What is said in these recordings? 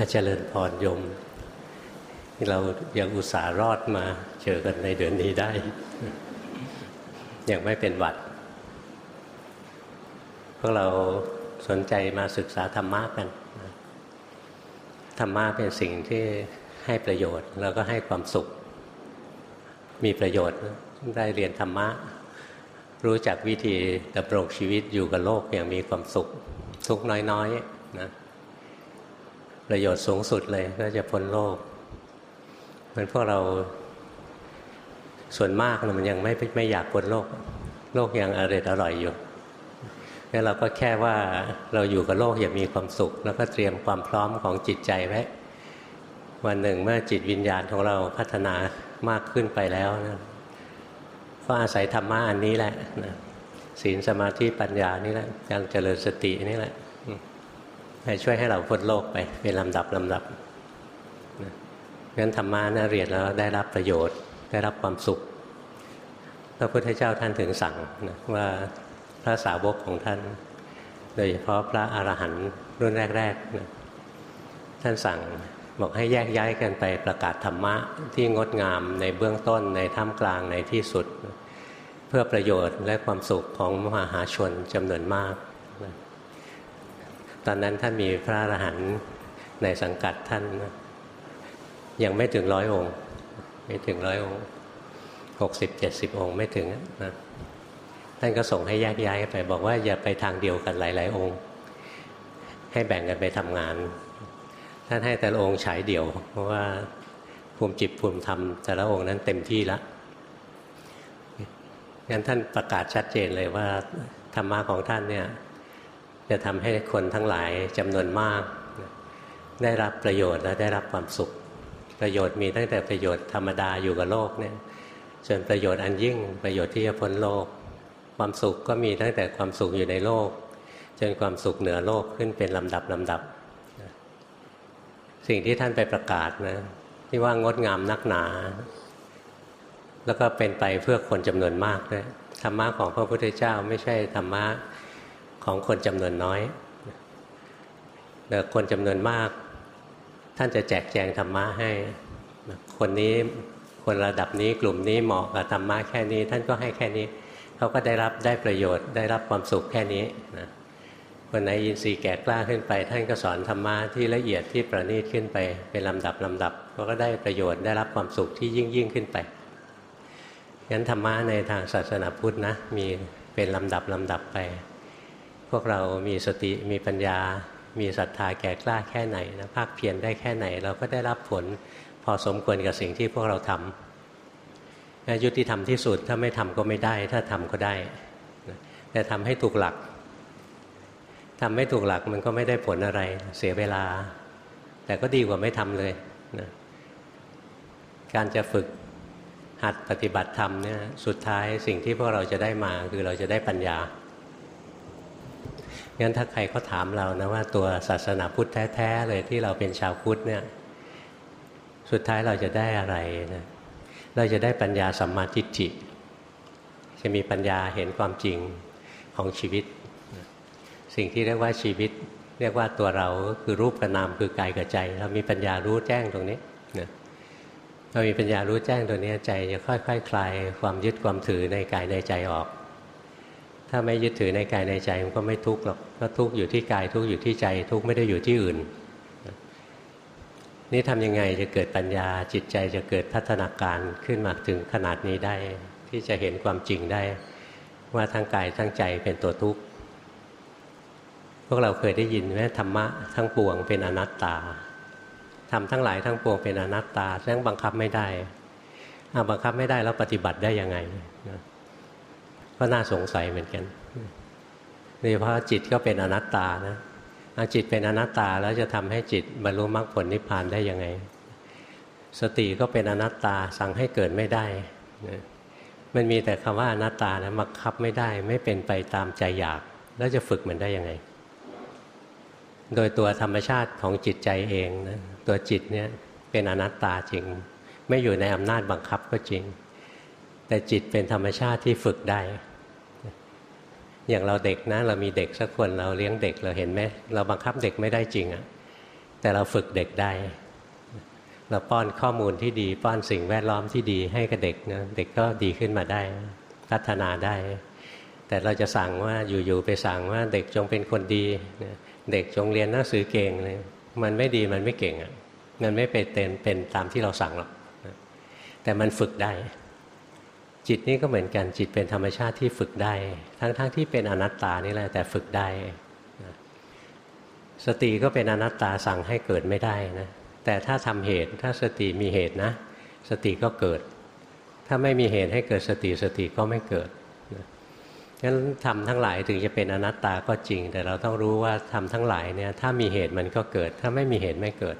อาจารย์พรยม เรายังอุตส่าห์รอดมาเจอกันในเดือนนี้ได้ ยังไม่เป็นหวัด พวกเราสนใจมาศึกษาธรรมะกัน ธรรมะเป็นสิ่งที่ให้ประโยชน์ แล้วก็ให้ความสุข มีประโยชน์ได้เรียนธรรมะ รู้จักวิธีดำรงชีวิตอยู่กับโลกอย่างมีความสุข ทุกน้อยๆนะ ประโยชน์สูงสุดเลยก็จะพ้นโลกเหมือนพวกเราส่วนมากนะมันยังไม่ไม่อยากพ้นโลก โลกยังอร่อยอร่อยอยู่งั้นเราก็แค่ว่าเราอยู่กับโลกอย่ามีความสุข แล้วก็เตรียมความพร้อมของจิตใจไว้วันหนึ่งเมื่อจิตวิญญาณของเราพัฒนามากขึ้นไปแล้วนะก็อาศัยธรรมะอันนี้แหละนะศีลสมาธิปัญญานี่แหละการเจริญสตินี่แหละ ให้ช่วยให้เราพ้นโลกไปเป็นลำดับลำดับงั้นธรรมะนะเรียนแล้วได้รับประโยชน์ได้รับความสุข พระพุทธเจ้าท่านถึงสั่งนะว่าพระสาวกของท่าน โดยเฉพาะพระอรหันต์รุ่นแรกๆนะท่านสั่งบอกให้แยกย้ายกันไปประกาศธรรมะที่งดงามในเบื้องต้นในท่ามกลางในที่สุด เพื่อประโยชน์และความสุขของมหาชนจำนวนมาก ตอนนั้นท่านมีพระอรหันต์ในสังกัดท่านยังไม่ถึงร้อยองค์ ไม่ถึงร้อยองค์หกสิบเจ็ดสิบองค์ไม่ถึงนะท่านก็ส่งให้แยกย้ายไป บอกว่าอย่าไปทางเดียวกันหลาย ๆ องค์ ให้แบ่งกันไปทำงาน ท่านให้แต่ละองค์ฉายเดี่ยว เพราะว่าภูมิจิตภูมิธรรมแต่ละองค์นั้นเต็มที่แล้งั้นท่านประกาศชัดเจนเลยว่าธรรมะของท่านเนี่ย จะทำให้คนทั้งหลายจำนวนมาก ได้รับประโยชน์และได้รับความสุข ประโยชน์มีตั้งแต่ประโยชน์ธรรมดาอยู่กับโลกเนี่ยจนประโยชน์อันยิ่งประโยชน์ที่จะพ้นโลก ความสุขก็มีตั้งแต่ความสุขอยู่ในโลก จนความสุขเหนือโลกขึ้นเป็นลำดับลำดับ สิ่งที่ท่านไปประกาศนะที่ว่างดงามนักหนา แล้วก็เป็นไปเพื่อคนจำนวนมากด้วยธรรมะของพระพุทธเจ้าไม่ใช่ธรรมะ ของคนจำนวนน้อยแต่คนจำนวนมาก ท่านจะแจกแจงธรรมะให้ คนนี้คนระดับนี้กลุ่มนี้เหมาะกับธรรมะแค่นี้ ท่านก็ให้แค่นี้ เขาก็ได้รับได้ประโยชน์ ได้รับความสุขแค่นี้นะคนไหนยินทรีย์แก่กล้าขึ้นไป ท่านก็สอนธรรมะที่ละเอียดที่ประณีตขึ้นไปเป็นลำดับลำดับเขาก็ได้ประโยชน์ได้รับความสุขที่ยิ่งยิ่งขึ้นไปงั้นธรรมะในทางศาสนาพุทธนะมีเป็นลำดับลำดับไป พวกเรามีสติมีปัญญา มีศรัทธาแก่กล้าแค่ไหนนะภาคเพียรได้แค่ไหน เราก็ได้รับผลพอสมควรกับสิ่งที่พวกเราทำยุติธรรมที่สุดถ้าไม่ทำก็ไม่ได้ ถ้าทำก็ได้ แต่ทำให้ถูกหลักทำไม่ถูกหลักมันก็ไม่ได้ผลอะไร เสียเวลา แต่ก็ดีกว่าไม่ทำเลยนะการจะฝึกหัดปฏิบัติธรรมเนี่ยสุดท้ายสิ่งที่พวกเราจะได้มาคือเราจะได้ปัญญา งั้นถ้าใครเขาถามเรานะว่าตัวศาสนาพุทธแท้ๆเลยที่เราเป็นชาวพุทธเนี่ยสุดท้ายเราจะได้อะไรนะเราจะได้ปัญญาสัมมาทิฏฐิจะมีปัญญาเห็นความจริงของชีวิต สิ่งที่เรียกว่าชีวิต เรียกว่าตัวเราก็คือรูปกับนามคือกายกับใจ เรามีปัญญารู้แจ้งตรงนี้เรามีปัญญารู้แจ้งตัวนี้ใจจะค่อยๆคคลายความยึดความถือในกายในใจออก ถ้าไม่ยึดถือในกายในใจมันก็ไม่ทุกข์หรอกก็ทุกข์อยู่ที่กายทุกข์อยู่ที่ใจ ทุกข์ไม่ได้อยู่ที่อื่น นี่ทำยังไงจะเกิดปัญญาจิตใจจะเกิดพัฒนาการขึ้นมาถึงขนาดนี้ได้ ที่จะเห็นความจริงได้ ว่าทั้งกายทั้งใจเป็นตัวทุกข์พวกเราเคยได้ยินไหมธรรมะทั้งปวงเป็นอนัตตาทำทั้งหลายทั้งปวงเป็นอนัตตาแสดงบังคับไม่ได้เอาบังคับไม่ได้แล้วปฏิบัติได้ยังไง ก็น่าสงสัยเหมือนกันโดยเฉพาะจิตก็เป็นอนัตตานะจิตเป็นอนัตตาแล้วจะทำให้จิตบรรลุมรรคผลนิพพานได้ยังไง สติก็เป็นอนัตตาสั่งให้เกิดไม่ได้ มันมีแต่คำว่าอนัตตานะบังคับไม่ได้ไม่เป็นไปตามใจอยาก แล้วจะฝึกมันได้ยังไง โดยตัวธรรมชาติของจิตใจเองนะตัวจิตเนี่ยเป็นอนัตตาจริง ไม่อยู่ในอำนาจบังคับก็จริง แต่จิตเป็นธรรมชาติที่ฝึกได้ อย่างเราเด็กนะ เรามีเด็กสักคนเราเลี้ยงเด็กเราเห็นไหมเราบังคับเด็กไม่ได้จริงอะ่ะแต่เราฝึกเด็กได้ เราป้อนข้อมูลที่ดี ป้อนสิ่งแวดล้อมที่ดีให้กับเด็กนะเด็กก็ดีขึ้นมาได้ พัฒนาได้ แต่เราจะสั่งว่าอยู่ๆไปสั่งว่าเด็กจงเป็นคนดี เด็กจงเรียนหนังสือเก่งเลยมันไม่ดีมันไม่เก่งอะมันไม่เป็นเป็นตามที่เราสั่งหรอกแต่มันฝึกได้ จิตนี่ก็เหมือนกันจิตเป็นธรรมชาติที่ฝึกได้ ทั้งๆทที่เป็นอนัตตานี่แหละแต่ฝึกได้สติก็เป็นอนัตตาสั่งให้เกิดไม่ได้นะแต่ถ้าทำเหตุถ้าสติมีเหตุนะ สติก็เกิด ถ้าไม่มีเหตุให้เกิดสติสติก็ไม่เกิดงั้นทำทั้งหลายถึงจะเป็นอนัตตาก็จริง แต่เราต้องรู้ว่าทำทั้งหลายเนี่ยถ้ามีเหตุมันก็เกิด ถ้าไม่มีเหตุไม่เกิด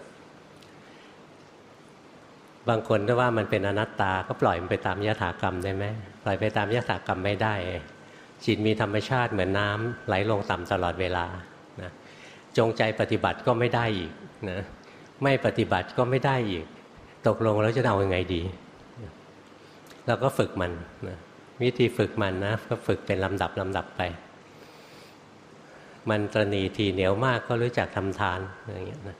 บางคนถ้าว่ามันเป็นอนัตตาก็ปล่อยมันไปตามยถากรรมได้ไหมปล่อยไปตามยถากรรมไม่ได้ จิตมีธรรมชาติเหมือนน้ำไหลลงต่ำตลอดเวลานะจงใจปฏิบัติก็ไม่ได้อีกนะไม่ปฏิบัติก็ไม่ได้อีก ตกลงแล้วจะเอาอยัางไงดีเราก็ฝึกมันนะวิธีฝึกมันนะก็ฝึกเป็นลำดับลำดับไป มันตรณีทีเหนียวมากก็รู้จักทำทานอย่างเงี้ยนะ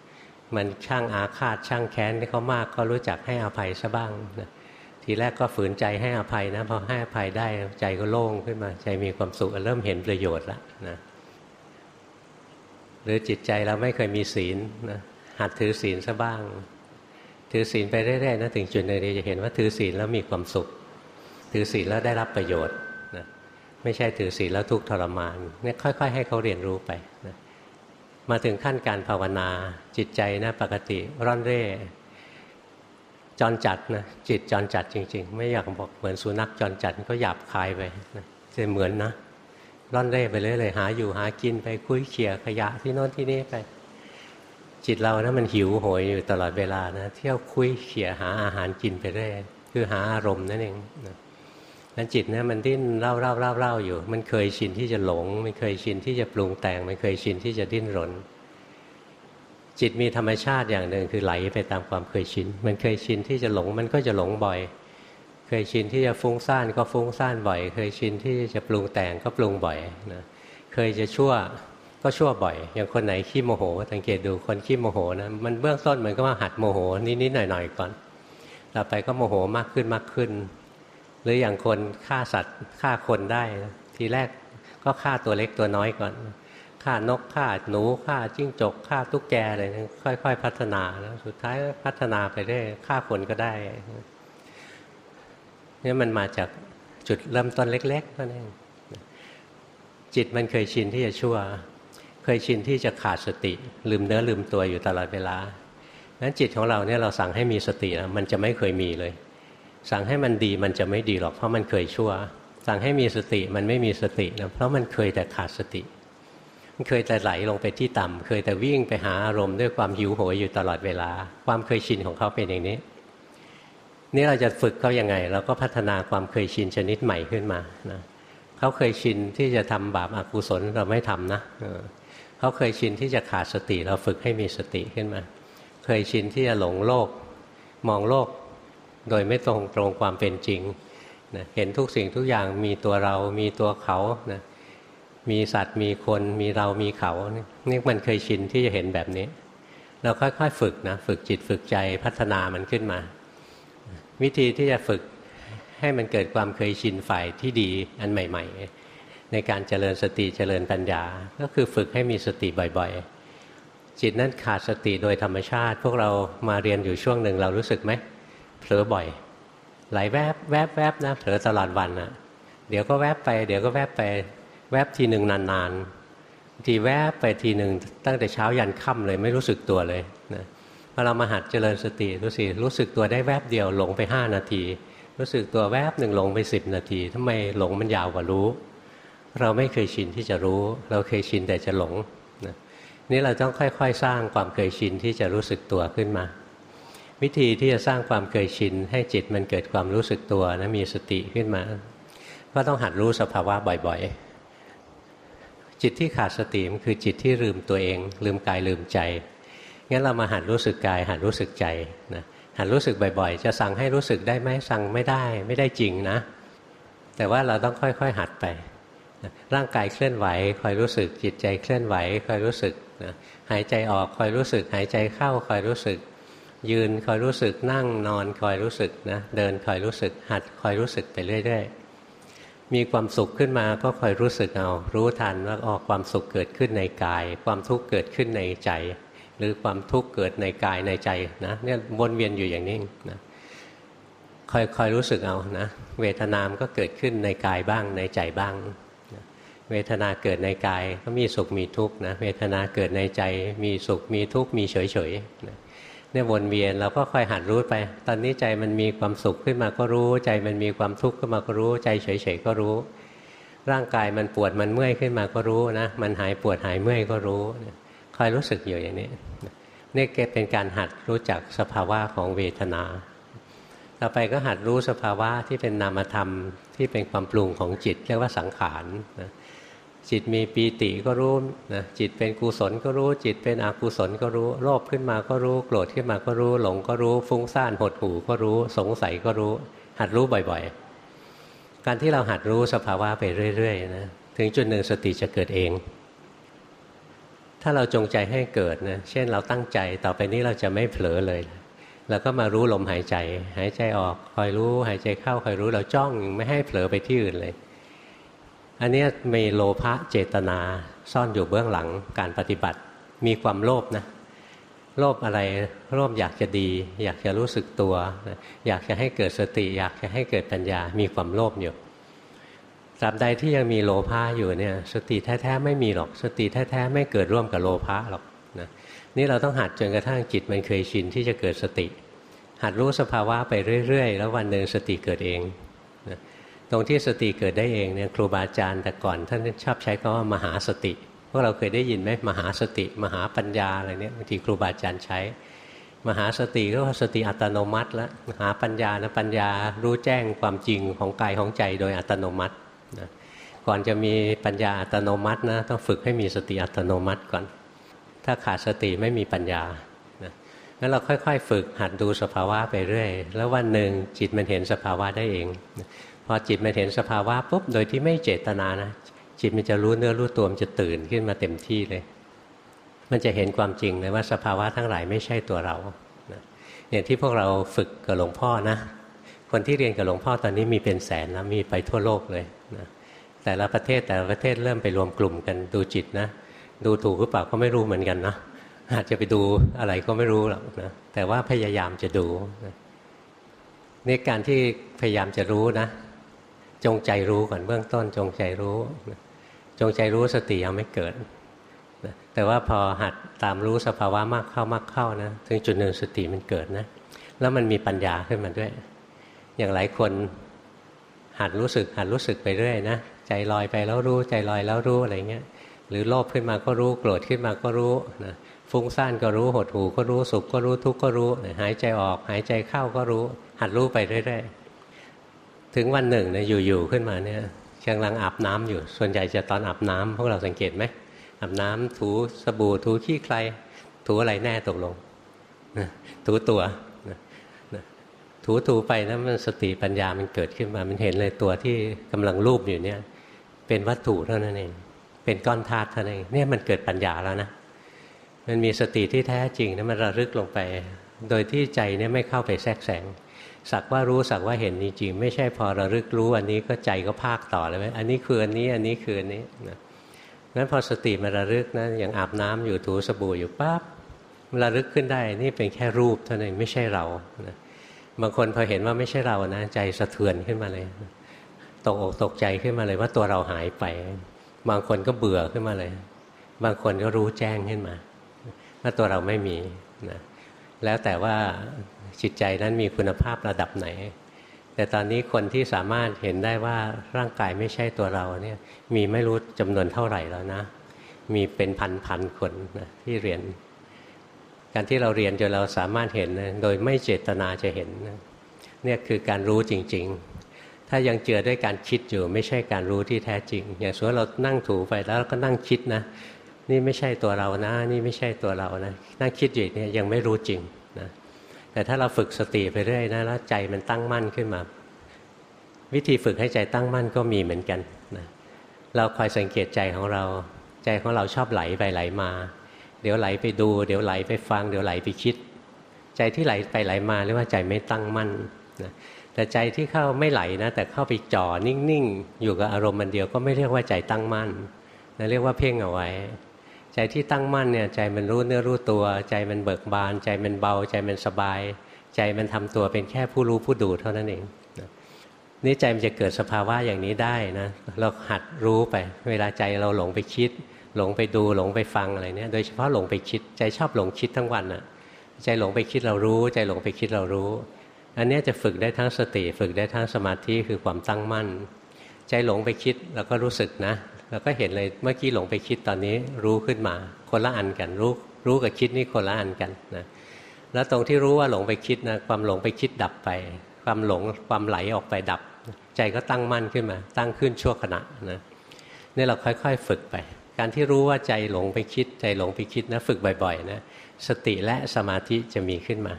มันช่างอาฆาตช่างแค้นที่เขามากก็รู้จักให้อภัยซะบ้างนะทีแรกก็ฝืนใจให้อภัยนะพอให้อภัยได้ใจก็โล่งขึ้นมา ใจมีความสุขเริ่มเห็นประโยชน์แล้วนะหรือจิตใจเราไม่เคยมีศีลนะหัดถือศีลซะบ้าง ถือศีลไปเรื่อยๆนะถึงจุดหนึ่งจะเห็นว่าถือศีลแล้วมีความสุข ถือศีลแล้วได้รับประโยชน์นะไม่ใช่ถือศีลแล้วทุกทรมานเนี่ยค่อย ๆ ให้เขาเรียนรู้ไปนะ มาถึงขั้นการภาวนาจิตใจนะปกติร่อนเร่จรจัดนะจิตจรจัดจริง ๆ ไม่อยากบอกเหมือนสุนัขจรจัดก็หยาบคายไปนะจะเหมือนนะร่อนเร่ไปเรื่อยๆหาอยู่หากินไปคุยเขี่ยขยะที่โน้นที่นี่ไป จิตเรานะมันหิวโหยอยู่ตลอดเวลานะเที่ยวคุยเขี่ยหาอาหารกินไปเรื่อยคือหาอารมณ์นั่นเองนะ นั้นจิตเนี่ยมันดิ้นเร่าเร่าเร่าเร่าอยู่ มันเคยชินที่จะหลง มันเคยชินที่จะปรุงแต่ง มันเคยชินที่จะดิ้นรน จิตมีธรรมชาติอย่างหนึ่งคือไหลไปตามความเคยชิน มันเคยชินที่จะหลง มันก็จะหลงบ่อย เคยชินที่จะฟุ้งซ่านก็ฟุ้งซ่านบ่อย เคยชินที่จะปรุงแต่งก็ปรุงบ่อยนะเคยจะชั่วก็ชั่วบ่อย อย่างคนไหนขี้โมโหสังเกตดูคนขี้โมโหนะมันเบื้องต้นมันก็ว่าหัดโมโหนิดๆหน่อยๆก่อน ต่อไปก็โมโหมากขึ้นมากขึ้น หรืออย่างคนฆ่าสัตว์ฆ่าคนได้ ทีแรกก็ฆ่าตัวเล็กตัวน้อยก่อนฆ่านกฆ่าหนูฆ่าจิ้งจกฆ่าตุ๊กแกอะไรค่อย ๆ พัฒนาแล้วสุดท้ายพัฒนาไปได้ฆ่าคนก็ได้นี่มันมาจากจุดเริ่มต้นเล็กๆนั่นเองจิตมันเคยชินที่จะชั่ว เคยชินที่จะขาดสติ ลืมเนื้อลืมตัวอยู่ตลอดเวลานั้นจิตของเราเนี่ยเราสั่งให้มีสตินะมันจะไม่เคยมีเลย สั่งให้มันดีมันจะไม่ดีหรอกเพราะมันเคยชั่ว สั่งให้มีสติมันไม่มีสตินะเพราะมันเคยแต่ขาดสติ มันเคยแต่ไหลลงไปที่ต่ำเคยแต่วิ่งไปหาอารมณ์ด้วยความหิวโหยอยู่ตลอดเวลา ความเคยชินของเขาเป็นอย่างนี้ นี่เราจะฝึกเขายังไง เราก็พัฒนาความเคยชินชนิดใหม่ขึ้นมานะเขาเคยชินที่จะทำบาปอากุศลเราไม่ทำนะเขาเคยชินที่จะขาดสติ เราฝึกให้มีสติขึ้นมา เคยชินที่จะหลงโลก มองโลก โดยไม่ตรงตรงความเป็นจริงนะเห็นทุกสิ่งทุกอย่างมีตัวเรา มีตัวเขานะมีสัตว์มีคนมีเรามีเขานี่มันเคยชินที่จะเห็นแบบนี้ เราค่อยๆฝึกนะฝึกจิตฝึกใจพัฒนามันขึ้นมา วิธีที่จะฝึกให้มันเกิดความเคยชินฝ่ายที่ดีอันใหม่ ๆ ในการเจริญสติเจริญปัญญา ก็คือฝึกให้มีสติบ่อยๆ จิตนั้นขาดสติโดยธรรมชาติ พวกเรามาเรียนอยู่ช่วงหนึ่งเรารู้สึกไหม ผลอบ่อย ไหลแวบแวบแวบนะเผลอตลอดวันนะเดี๋ยวก็แวบไป เดี๋ยวก็แวบไป แวบทีหนึ่งนานๆทีแวบไปทีหนึ่งตั้งแต่เช้ายันค่ำเลยไม่รู้สึกตัวเลยนะพอเรามาหัดเจริญสติรู้สิรู้สึกตัวได้แวบเดียวหลงไปห้านาที รู้สึกตัวแวบหนึ่งหลงไปสิบนาทีทำไมหลงมันยาวกว่ารู้ เราไม่เคยชินที่จะรู้ เราเคยชินแต่จะหลงนะนี่เราต้องค่อย ๆ สร้างความเคยชินที่จะรู้สึกตัวขึ้นมา วิธีที่จะสร้างความเคยชิน ให้จิตมันเกิดความรู้สึกตัวนะมีสติขึ้นมา ก็ต้องหัดรู้สภาวะบ่อยๆ จิตที่ขาดสติมันคือจิตที่ลืมตัวเอง ลืมกายลืมใจงั้นเรามาหัดรู้สึกกาย หัดรู้สึกใจนะหัดรู้สึกบ่อยๆ จะสั่งให้รู้สึกได้ไหมสั่งไม่ได้ไม่ได้จริงนะ แต่ว่าเราต้องค่อยๆหัดไปร่างกายเคลื่อนไหวคอยรู้สึกจิตใจเคลื่อนไหวคอยรู้สึกนะหายใจออกคอยรู้สึก หายใจเข้าคอยรู้สึก ยืนคอยรู้สึกนั่งนอนคอยรู้สึกนะเดินคอยรู้สึก หัดคอยรู้สึกไปเรื่อยๆมีความสุขขึ้นมาก็คอยรู้สึกเอา รู้ทันว่าออกความสุขเกิดขึ้นในกาย ความทุกข์เกิดขึ้นในใจ หรือความทุกข์เกิดในกายในใจนะเนี่ยวนเวียนอยู่อย่างนี้นะคอยคอยรู้สึกเอานะเวทนามก็เกิดขึ้นในกายบ้างในใจบ้างเวทนาเกิดในกายก็มีสุขมีทุกข์นะเวทนาเกิดในใจมีสุขมีทุกข์มีเฉยเฉย เนี่ยวนเวียนเราก็ค่อยหัดรู้ไป ตอนนี้ใจมันมีความสุขขึ้นมาก็รู้ ใจมันมีความทุกข์ขึ้นมาก็รู้ ใจเฉยเฉยก็รู้ ร่างกายมันปวดมันเมื่อยขึ้นมาก็รู้นะ มันหายปวดหายเมื่อยก็รู้คอยรู้สึกอยู่อย่างนี้นี่เป็นการหัดรู้จักสภาวะของเวทนา ต่อไปก็หัดรู้สภาวะที่เป็นนามธรรมที่เป็นความปรุงของจิต เรียกว่าสังขารนะ จิตมีปีติก็รู้นะจิตเป็นกุศลก็รู้ จิตเป็นอกุศลก็รู้โลภขึ้นมาก็รู้ โกรธขึ้นมาก็รู้ หลงก็รู้ ฟุ้งซ่านหดหู่ก็รู้ สงสัยก็รู้ หัดรู้บ่อยๆ การที่เราหัดรู้สภาวะไปเรื่อยๆนะถึงจุดหนึ่งสติจะเกิดเอง ถ้าเราจงใจให้เกิดนะเช่นเราตั้งใจต่อไปนี้เราจะไม่เผลอเลยแล้วก็มารู้ลมหายใจ หายใจออกคอยรู้ หายใจเข้าคอยรู้เราจ้องไม่ให้เผลอไปที่อื่นเลย อันนี้มีโลภะเจตนาซ่อนอยู่เบื้องหลังการปฏิบัติ มีความโลภนะ โลภอะไร โลภอยากจะดี อยากจะรู้สึกตัว อยากจะให้เกิดสติ อยากจะให้เกิดปัญญา มีความโลภอยู่ตราบใดที่ยังมีโลภะอยู่เนี่ย สติแท้ๆไม่มีหรอก สติแท้ๆไม่เกิดร่วมกับโลภะหรอกนี่เราต้องหัดจนกระทั่งจิตมันเคยชินที่จะเกิดสติ หัดรู้สภาวะไปเรื่อยๆ แล้ววันหนึ่งสติเกิดเอง ตรงที่สติเกิดได้เองเนี่ยครูบาอาจารย์แต่ก่อนท่านชอบใช้คำว่ามหาสติพวกเราเคยได้ยินไหมมหาสติ มหาปัญญาอะไรเนี่ยบางทีครูบาอาจารย์ใช้ มหาสติก็สติอัตโนมัติแล้วมหาปัญญานะปัญญารู้แจ้งความจริงของกายของใจโดยอัตโนมัตินะก่อนจะมีปัญญาอัตโนมัตินะต้องฝึกให้มีสติอัตโนมัติก่อน ถ้าขาดสติไม่มีปัญญานะงั้นเราค่อย ๆ ฝึกหัดดูสภาวะไปเรื่อย แล้ววันหนึ่งจิตมันเห็นสภาวะได้เอง พอจิตมันเห็นสภาวะปุ๊บโดยที่ไม่เจตนานะจิตมันจะรู้เนื้อรู้ตัวมันจะตื่นขึ้นมาเต็มที่เลย มันจะเห็นความจริงเลยว่าสภาวะทั้งหลายไม่ใช่ตัวเราอย่างที่พวกเราฝึกกับหลวงพ่อนะ คนที่เรียนกับหลวงพ่อตอนนี้มีเป็นแสนแล้วมีไปทั่วโลกเลยนะแต่ละประเทศแต่ละประเทศเริ่มไปรวมกลุ่มกันดูจิตนะ ดูถูกหรือเปล่าก็ไม่รู้เหมือนกันนะอาจจะไปดูอะไรก็ไม่รู้หรอกนะแต่ว่าพยายามจะดูนี่การที่พยายามจะรู้นะ จงใจรู้ก่อนเบื้องต้น จงใจรู้ จงใจรู้สติยังไม่เกิด แต่ว่าพอหัดตามรู้สภาวะมากเข้ามากเข้านะถึงจุดหนึ่งสติมันเกิดนะ แล้วมันมีปัญญาขึ้นมาด้วย อย่างหลายคนหัดรู้สึกหัดรู้สึกไปเรื่อยนะใจลอยไปแล้วรู้ใจลอยแล้วรู้อะไรเงี้ยหรือโลภขึ้นมาก็รู้โกรธขึ้นมาก็รู้นะฟุ้งซ่านก็รู้หดหูก็รู้สุขก็รู้ทุกข์ก็รู้ หายใจออก หายใจเข้าก็รู้ หัดรู้ไปเรื่อยๆ ถึงวันหนึ่งเนี่ยอยู่ๆขึ้นมาเนี่ยกำลังอาบน้ำอยู่ ส่วนใหญ่จะตอนอาบน้ำพวกเราสังเกตไหมอาบน้ำถูสบู่ถูขี้ใคร ถูอะไรแน่ตกลงถูตัวถูถูไปนะมันสติปัญญามันเกิดขึ้นมา มันเห็นเลยตัวที่กำลังรูปอยู่เนี่ย เป็นวัตถุเท่านั้นเอง เป็นก้อนธาตุเท่านั้นเองเนี่ยมันเกิดปัญญาแล้วนะมันมีสติที่แท้จริงนะมันระลึกลงไป โดยที่ใจเนี่ยไม่เข้าไปแทรกแซง สักว่ารู้สักว่าเห็นจริงๆไม่ใช่พอระลึกรู้อันนี้ก็ใจก็ภาคต่อเลยไหมอันนี้คืออันนี้อันนี้คืออันนี้นะงั้นพอสติมันระลึกนะอย่างอาบน้ำอยู่ถูสบู่อยู่ปั๊บมันระลึกขึ้นได้นี่เป็นแค่รูปเท่านั้นไม่ใช่เรานะบางคนพอเห็นว่าไม่ใช่เรานะใจสะเทือนขึ้นมาเลยตกอกตกใจขึ้นมาเลยว่าตัวเราหายไป บางคนก็เบื่อขึ้นมาเลย บางคนก็รู้แจ้งขึ้นมา ว่าตัวเราไม่มีนะแล้วแต่ว่า จิตใจนั้นมีคุณภาพระดับไหน แต่ตอนนี้คนที่สามารถเห็นได้ว่าร่างกายไม่ใช่ตัวเราเนี่ยมีไม่รู้จำนวนเท่าไหร่แล้วนะ มีเป็นพันพันคนนะที่เรียน การที่เราเรียนจนเราสามารถเห็นนะโดยไม่เจตนาจะเห็นนะเนี่ยคือการรู้จริง ๆ ถ้ายังเจือด้วยการคิดอยู่ไม่ใช่การรู้ที่แท้จริง อย่างสมมติเรานั่งถูไปแล้วก็นั่งคิดนะ นี่ไม่ใช่ตัวเรานะ นี่ไม่ใช่ตัวเรานะ นั่งคิดอยู่เนี่ยยังไม่รู้จริงนะ แต่ถ้าเราฝึกสติไปเรื่อยนะแล้วใจมันตั้งมั่นขึ้นมา วิธีฝึกให้ใจตั้งมั่นก็มีเหมือนกันนะเราคอยสังเกตใจของเรา ใจของเราชอบไหลไปไหลมา เดี๋ยวไหลไปดู เดี๋ยวไหลไปฟัง เดี๋ยวไหลไปคิด ใจที่ไหลไปไหลมาเรียกว่าใจไม่ตั้งมั่นนะแต่ใจที่เข้าไม่ไหลนะ แต่เข้าไปจ่อนิ่งๆ อยู่กับอารมณ์มันเดียวก็ไม่เรียกว่าใจตั้งมั่นนะเรียกว่าเพ่งเอาไว้ ใจที่ตั้งมั่นเนี่ยใจมันรู้เนื้อรู้ตัว ใจมันเบิกบาน ใจมันเบา ใจมันสบาย ใจมันทำตัวเป็นแค่ผู้รู้ผู้ดูเท่านั้นเองนี่ใจมันจะเกิดสภาวะอย่างนี้ได้นะเราหัดรู้ไป เวลาใจเราหลงไปคิด หลงไปดูหลงไปฟังอะไรเนี่ยโดยเฉพาะหลงไปคิด ใจชอบหลงคิดทั้งวันอะใจหลงไปคิดเรารู้ ใจหลงไปคิดเรารู้ อันนี้จะฝึกได้ทั้งสติ ฝึกได้ทั้งสมาธิคือความตั้งมั่น ใจหลงไปคิดเราก็รู้สึกนะ เราก็เห็นเลยเมื่อกี้หลงไปคิดตอนนี้รู้ขึ้นมา คนละอันกันรู้รู้กับคิดนี่คนละอันกันนะแล้วตรงที่รู้ว่าหลงไปคิดนะความหลงไปคิดดับไป ความหลงความไหลออกไปดับ ใจก็ตั้งมั่นขึ้นมา ตั้งขึ้นชั่วขณะนะนี่เราค่อยๆฝึกไป การที่รู้ว่าใจหลงไปคิด ใจหลงไปคิดนะฝึกบ่อยๆนะสติและสมาธิจะมีขึ้นมา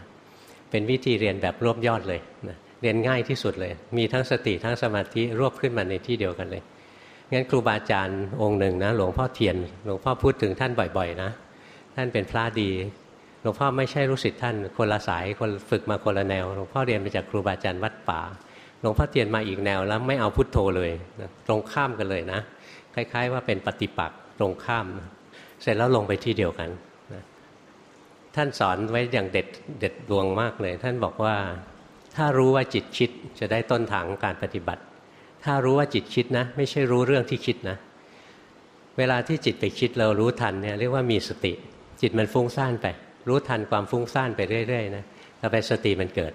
เป็นวิธีเรียนแบบรวบยอดเลยนะเรียนง่ายที่สุดเลย มีทั้งสติทั้งสมาธิรวบขึ้นมาในที่เดียวกันเลย งั้นครูบาอาจารย์องค์หนึ่งนะหลวงพ่อเทียนหลวงพ่อพูดถึงท่านบ่อยๆนะท่านเป็นพระดีหลวงพ่อไม่ใช่รู้สิทธิ์ท่านคนละสายคนฝึกมาคนละแนวหลวงพ่อเรียนมาจากครูบาอาจารย์วัดป่าหลวงพ่อเทียนมาอีกแนวแล้วไม่เอาพุทโธเลยนะตรงข้ามกันเลยนะคล้าย ๆ ว่าเป็นปฏิปักษ์ตรงข้าม เสร็จแล้วลงไปที่เดียวกันนะท่านสอนไว้อย่างเด็ดเด็ดดวงมากเลย ท่านบอกว่าถ้ารู้ว่าจิตคิดจะได้ต้นทางการปฏิบัติ ถ้ารู้ว่าจิตคิดนะ ไม่ใช่รู้เรื่องที่คิดนะ เวลาที่จิตไปคิดเรารู้ทันเนี่ยเรียกว่ามีสติ จิตมันฟุ้งซ่านไป รู้ทันความฟุ้งซ่านไปเรื่อยๆนะแล้วไปสติมันเกิด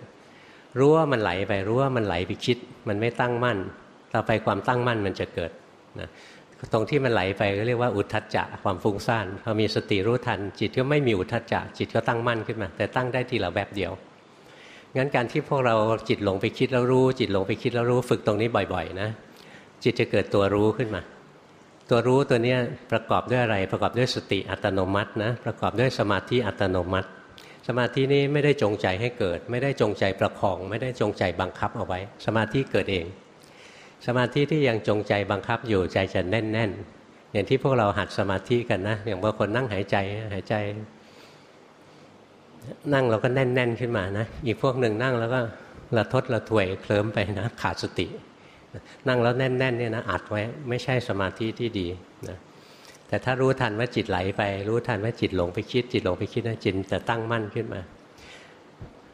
รู้ว่ามันไหลไปรู้ว่ามันไหลไปคิด มันไม่ตั้งมั่น ต่อไปความตั้งมั่นมันจะเกิดนะตรงที่มันไหลไปก็เรียกว่าอุทธัจจะความฟุ้งซ่านพอมีสติรู้ทัน จิตก็ไม่มีอุทธัจจะจิตก็ตั้งมั่นขึ้นมา แต่ตั้งได้ทีละแบบเดียว งั้นการที่พวกเราจิตหลงไปคิดแล้วรู้ จิตหลงไปคิดแล้วรู้ฝึกตรงนี้บ่อยๆ นะ จิตจะเกิดตัวรู้ขึ้นมา ตัวรู้ตัวนี้ประกอบด้วยอะไร ประกอบด้วยสติอัตโนมัตินะ ประกอบด้วยสมาธิอัตโนมัติ สมาธินี้ไม่ได้จงใจให้เกิด ไม่ได้จงใจประคอง ไม่ได้จงใจบังคับเอาไว้ สมาธิเกิดเอง สมาธิที่ยังจงใจบังคับอยู่ใจจะแน่นแน่นอย่างที่พวกเราหัดสมาธิกันนะ อย่างบางคนนั่งหายใจหายใจ นั่งเราก็แน่นแน่นขึ้นมานะ อีกพวกหนึ่งนั่งแล้วก็ระทดระถวยเคลิ้มไปนะ ขาดสติ นั่งแล้วแน่นแน่นเนี่ยนะอัดไว้ไม่ใช่สมาธิที่ดีนะแต่ถ้ารู้ทันว่าจิตไหลไป รู้ทันว่าจิตหลงไปคิด จิตหลงไปคิดนะจิตจะตั้งมั่นขึ้นมา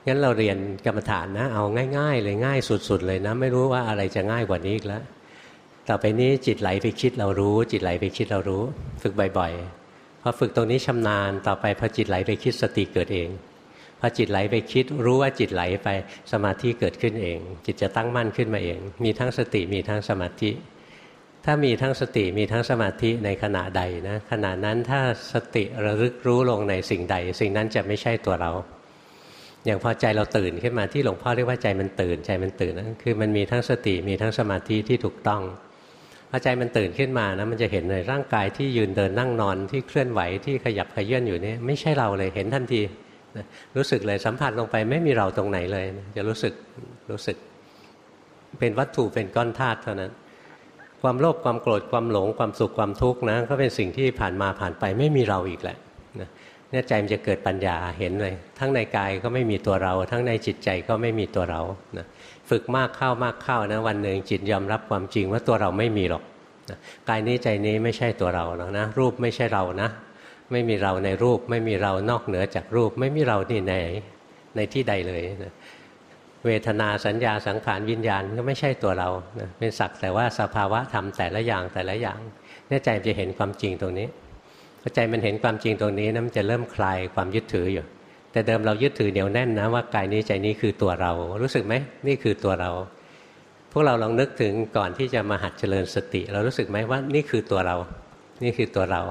งั้นเราเรียนกรรมฐานนะ เอาง่าย ๆ เลยง่ายสุด ๆ เลยนะ ไม่รู้ว่าอะไรจะง่ายกว่านี้อีกแล้วต่อไปนี้จิตไหลไปคิดเรารู้ จิตไหลไปคิดเรารู้ ฝึกบ่อยๆ พอฝึกตรงนี้ชำนาญต่อไปพอจิตไหลไปคิดสติเกิดเองพอจิตไหลไปคิดรู้ว่าจิตไหลไปสมาธิเกิดขึ้นเอง จิตจะตั้งมั่นขึ้นมาเอง มีทั้งสติมีทั้งสมาธิ ถ้ามีทั้งสติมีทั้งสมาธิในขณะใดนะขณะนั้นถ้าสติระลึกรู้ลงในสิ่งใด สิ่งนั้นจะไม่ใช่ตัวเรา อย่างพอใจเราตื่นขึ้นมาที่หลวงพ่อเรียกว่าใจมันตื่นใจมันตื่นนะคือมันมีทั้งสติมีทั้งสมาธิที่ถูกต้อง พอใจมันตื่นขึ้นมานะมันจะเห็นเลยร่างกายที่ยืนเดินนั่งนอนที่เคลื่อนไหวที่ขยับขยื่นอยู่นี่ไม่ใช่เราเลยเห็นทันทีรู้สึกเลยสัมผัสลงไปไม่มีเราตรงไหนเลย จะรู้สึกรู้สึก เป็นวัตถุเป็นก้อนธาตุเท่านั้น ความโลภความโกรธความหลงความสุขความทุกข์นะก็เป็นสิ่งที่ผ่านมาผ่านไปไม่มีเราอีกแหละเนี่ยใจมันจะเกิดปัญญาเห็นเลย ทั้งในกายก็ไม่มีตัวเรา ทั้งในจิตใจก็ไม่มีตัวเรานะ ฝึกมากเข้ามากเข้านะวันหนึ่งจิตยอมรับความจริงว่าตัวเราไม่มีหรอกกายนี้ใจนี้ไม่ใช่ตัวเราหรอกนะ รูปไม่ใช่เรานะ ไม่มีเราในรูป ไม่มีเรานอกเหนือจากรูป ไม่มีเราที่ไหนในที่ใดเลยนะเวทนาสัญญาสังขารวิญญาณก็ไม่ใช่ตัวเราเป็นสักแต่ว่าสภาวะธรรมแต่ละอย่างแต่ละอย่างเนี่ยใจจะเห็นความจริงตรงนี้พอใจมันเห็นความจริงตรงนี้นะมันจะเริ่มคลายความยึดถืออยู่ แต่เดิมเรายึดถือเหนียวแน่นนะว่ากายนี้ใจนี้คือตัวเรา รู้สึกไหมนี่คือตัวเรา พวกเราลองนึกถึงก่อนที่จะมาหัดเจริญสติ เรารู้สึกไหมว่านี่คือตัวเรา นี่คือตัวเรา